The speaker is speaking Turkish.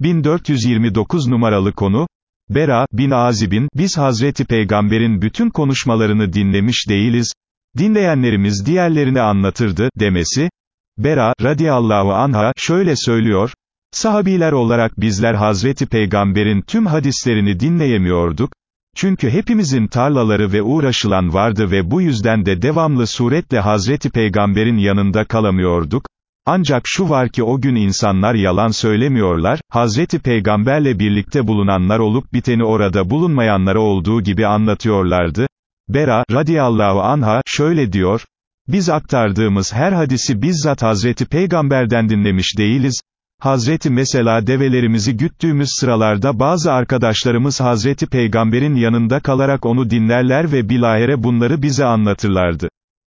1429 numaralı konu, Bera, bin Azib'in, biz Hazreti Peygamber'in bütün konuşmalarını dinlemiş değiliz, dinleyenlerimiz diğerlerini anlatırdı, demesi, Bera, radiyallahu anha, şöyle söylüyor, sahabiler olarak bizler Hazreti Peygamber'in tüm hadislerini dinleyemiyorduk, çünkü hepimizin tarlaları ve uğraşılan vardı ve bu yüzden de devamlı suretle Hazreti Peygamber'in yanında kalamıyorduk, ancak şu var ki o gün insanlar yalan söylemiyorlar, Hazreti Peygamberle birlikte bulunanlar olup biteni orada bulunmayanlara olduğu gibi anlatıyorlardı. Bera, radiyallahu anha, şöyle diyor, biz aktardığımız her hadisi bizzat Hazreti Peygamber'den dinlemiş değiliz, Hazreti mesela develerimizi güttüğümüz sıralarda bazı arkadaşlarımız Hazreti Peygamber'in yanında kalarak onu dinlerler ve bilahare bunları bize anlatırlardı.